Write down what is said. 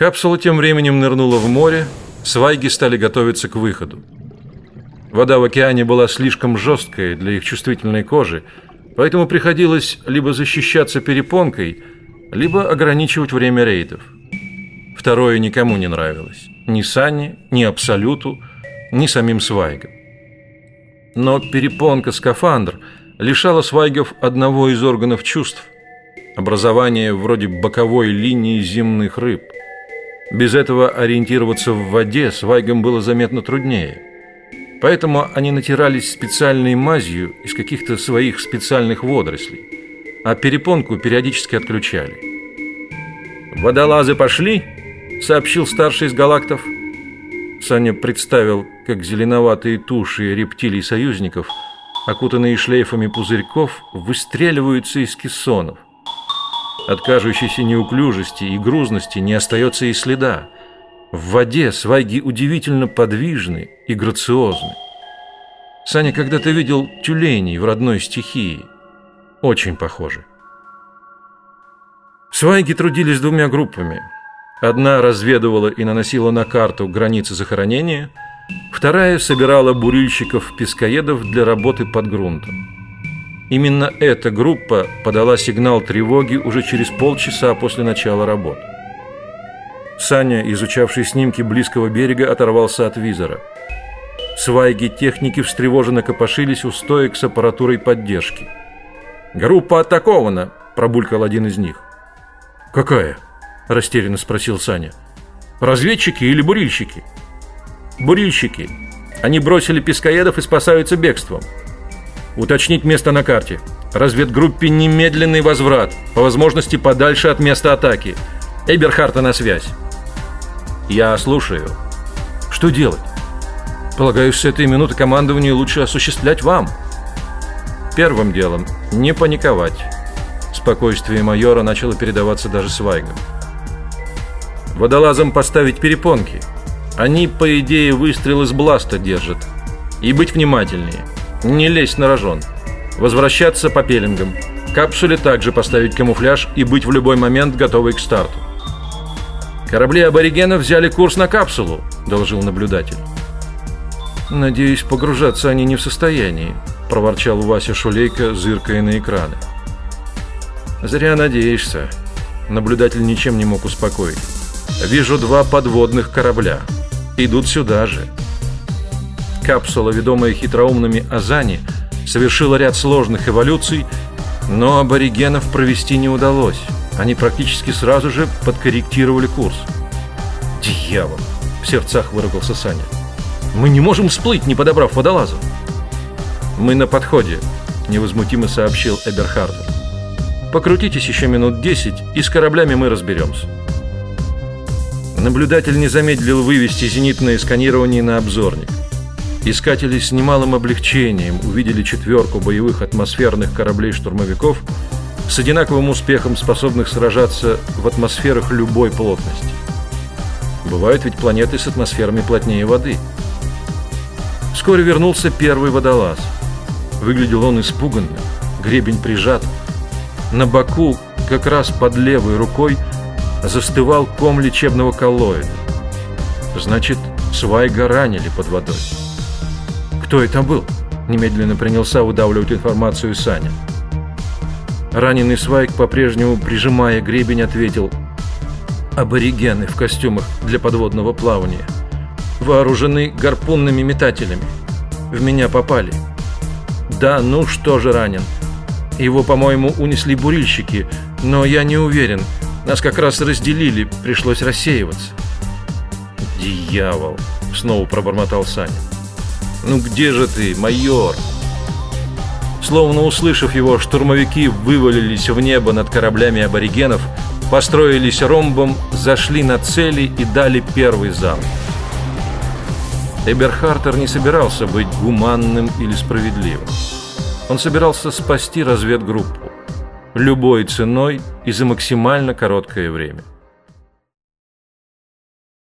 Капсула тем временем нырнула в море, свайги стали готовиться к выходу. Вода в океане была слишком жесткой для их чувствительной кожи, поэтому приходилось либо защищаться перепонкой, либо ограничивать время рейдов. Второе никому не нравилось. Ни Сане, ни Абсолюту, ни самим свайгам. Но перепонка-скафандр лишала свайгов одного из органов чувств – образования вроде боковой линии земных рыб. Без этого ориентироваться в воде свайгам было заметно труднее – Поэтому они натирались специальной мазью из каких-то своих специальных водорослей, а перепонку периодически отключали. «Водолазы пошли!» — сообщил старший из галактов. Саня представил, как зеленоватые туши рептилий союзников, окутанные шлейфами пузырьков, выстреливаются из кессонов. От кажущейся неуклюжести и грузности не остается и следа. В воде свайги удивительно подвижны и грациозны. Саня когда-то видел тюленей в родной стихии. Очень похожи. Свайги трудились двумя группами. Одна разведывала и наносила на карту границы захоронения, вторая собирала бурильщиков-пескоедов для работы под грунтом. Именно эта группа подала сигнал тревоги уже через полчаса после начала работы. Саня, изучавший снимки близкого берега, оторвался от визора. Свайги техники встревоженно копошились у стоек с аппаратурой поддержки. «Группа атакована!» – пробулькал один из них. «Какая?» – растерянно спросил Саня. «Разведчики или бурильщики?» «Бурильщики. Они бросили пескоедов и спасаются бегством. Уточнить место на карте. Разведгруппе немедленный возврат, по возможности подальше от места атаки. Эйберхарта на связь». Я слушаю. Что делать? Полагаю, с этой минуты командование лучше осуществлять вам. Первым делом не паниковать. Спокойствие майора начало передаваться даже свайгам. Водолазам поставить перепонки. Они, по идее, выстрел из бласта держат. И быть внимательнее. Не лезть на рожон. Возвращаться по пеленгам. Капсуле также поставить камуфляж и быть в любой момент готовой к старту. Корабли аборигенов взяли курс на капсулу, доложил наблюдатель. Надеюсь, погружаться они не в состоянии, проворчал Вася Шулейко, зыркая на экраны. Зря надеешься. Наблюдатель ничем не мог успокоить. Вижу два подводных корабля. Идут сюда же. Капсула, ведомая хитроумными Азани, совершила ряд сложных эволюций, но аборигенов провести не удалось. Они практически сразу же подкорректировали курс. «Дьявол!» – в сердцах выругался Саня. «Мы не можем всплыть, не подобрав водолаза!» «Мы на подходе», – невозмутимо сообщил Эберхардер. «Покрутитесь еще минут десять, и с кораблями мы разберемся». Наблюдатель не замедлил вывести зенитное сканирование на обзорник. Искатели с немалым облегчением увидели четверку боевых атмосферных кораблей-штурмовиков – с одинаковым успехом способных сражаться в атмосферах любой плотности. Бывают ведь планеты с атмосферами плотнее воды. Вскоре вернулся первый водолаз. Выглядел он испуганно, гребень прижат. На боку, как раз под левой рукой, застывал ком лечебного коллоида. Значит, Свайга ранили под водой. Кто это был? Немедленно принялся выдавливать информацию Саня. Раненый Свайк, по-прежнему прижимая гребень, ответил «Аборигены в костюмах для подводного плавания, вооружены гарпунными метателями. В меня попали. Да, ну что же ранен? Его, по-моему, унесли бурильщики, но я не уверен. Нас как раз разделили, пришлось рассеиваться». «Дьявол!» — снова пробормотал Саня. «Ну где же ты, майор?» Словно услышав его, штурмовики вывалились в небо над кораблями аборигенов, построились ромбом, зашли на цели и дали первый залп. Эберхартер не собирался быть гуманным или справедливым. Он собирался спасти разведгруппу любой ценой и за максимально короткое время.